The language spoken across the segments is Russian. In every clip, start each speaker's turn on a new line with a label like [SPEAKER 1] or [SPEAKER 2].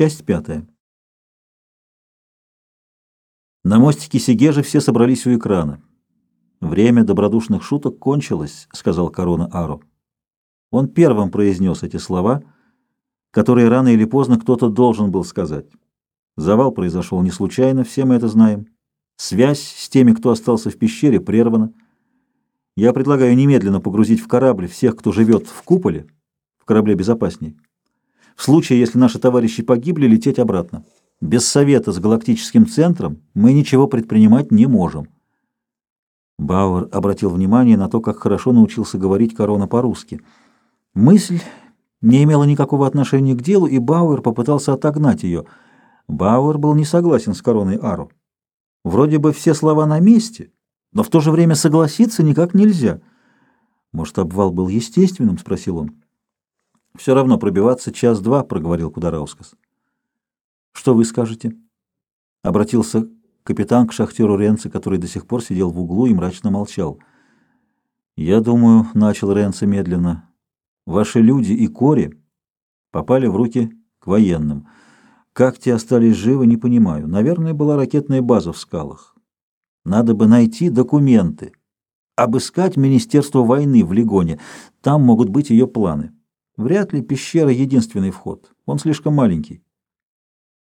[SPEAKER 1] Часть пятая. На мостике Сигежи все собрались у экрана. «Время добродушных шуток кончилось», — сказал Корона Ару. Он первым произнес эти слова, которые рано или поздно кто-то должен был сказать. Завал произошел не случайно, все мы это знаем. Связь с теми, кто остался в пещере, прервана. Я предлагаю немедленно погрузить в корабль всех, кто живет в куполе, в корабле безопасней. В случае, если наши товарищи погибли, лететь обратно. Без совета с галактическим центром мы ничего предпринимать не можем. Бауэр обратил внимание на то, как хорошо научился говорить корона по-русски. Мысль не имела никакого отношения к делу, и Бауэр попытался отогнать ее. Бауэр был не согласен с короной Ару. Вроде бы все слова на месте, но в то же время согласиться никак нельзя. Может, обвал был естественным? — спросил он. Все равно пробиваться час-два, — проговорил Кудараускас. Что вы скажете? Обратился капитан к шахтеру Ренце, который до сих пор сидел в углу и мрачно молчал. Я думаю, — начал Ренце медленно, — ваши люди и Кори попали в руки к военным. Как те остались живы, не понимаю. Наверное, была ракетная база в скалах. Надо бы найти документы, обыскать Министерство войны в Легоне. Там могут быть ее планы. Вряд ли пещера — единственный вход. Он слишком маленький.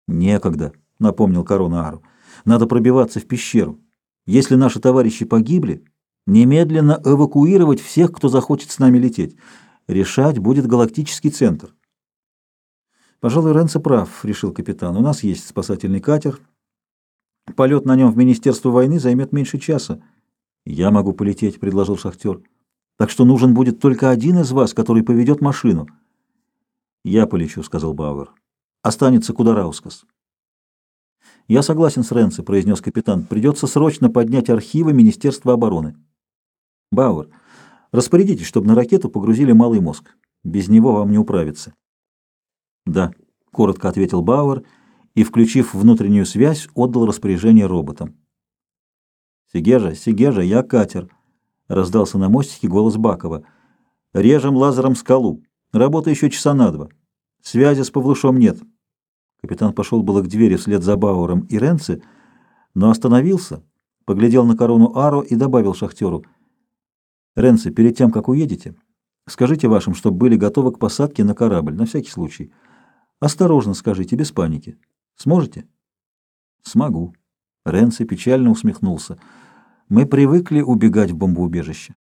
[SPEAKER 1] «Некогда», — напомнил Корона Ару. «Надо пробиваться в пещеру. Если наши товарищи погибли, немедленно эвакуировать всех, кто захочет с нами лететь. Решать будет галактический центр». «Пожалуй, Ренце прав», — решил капитан. «У нас есть спасательный катер. Полет на нем в Министерство войны займет меньше часа». «Я могу полететь», — предложил шахтер. Так что нужен будет только один из вас, который поведет машину. Я полечу, сказал Бауэр. Останется Кудараускас. Я согласен с Ренце, произнес капитан. Придется срочно поднять архивы Министерства обороны. Бауэр, распорядитесь, чтобы на ракету погрузили малый мозг. Без него вам не управиться. Да, коротко ответил Бауэр и, включив внутреннюю связь, отдал распоряжение роботам. Сигежа, Сигежа, я катер. — раздался на мостике голос Бакова. «Режем лазером скалу. Работа еще часа на два. Связи с Павлушом нет». Капитан пошел было к двери вслед за Бауэром и Ренце, но остановился, поглядел на корону Аро и добавил шахтеру. «Ренце, перед тем, как уедете, скажите вашим, чтобы были готовы к посадке на корабль, на всякий случай. Осторожно скажите, без паники. Сможете?» «Смогу». Ренце печально усмехнулся. Мы привыкли убегать в бомбоубежище.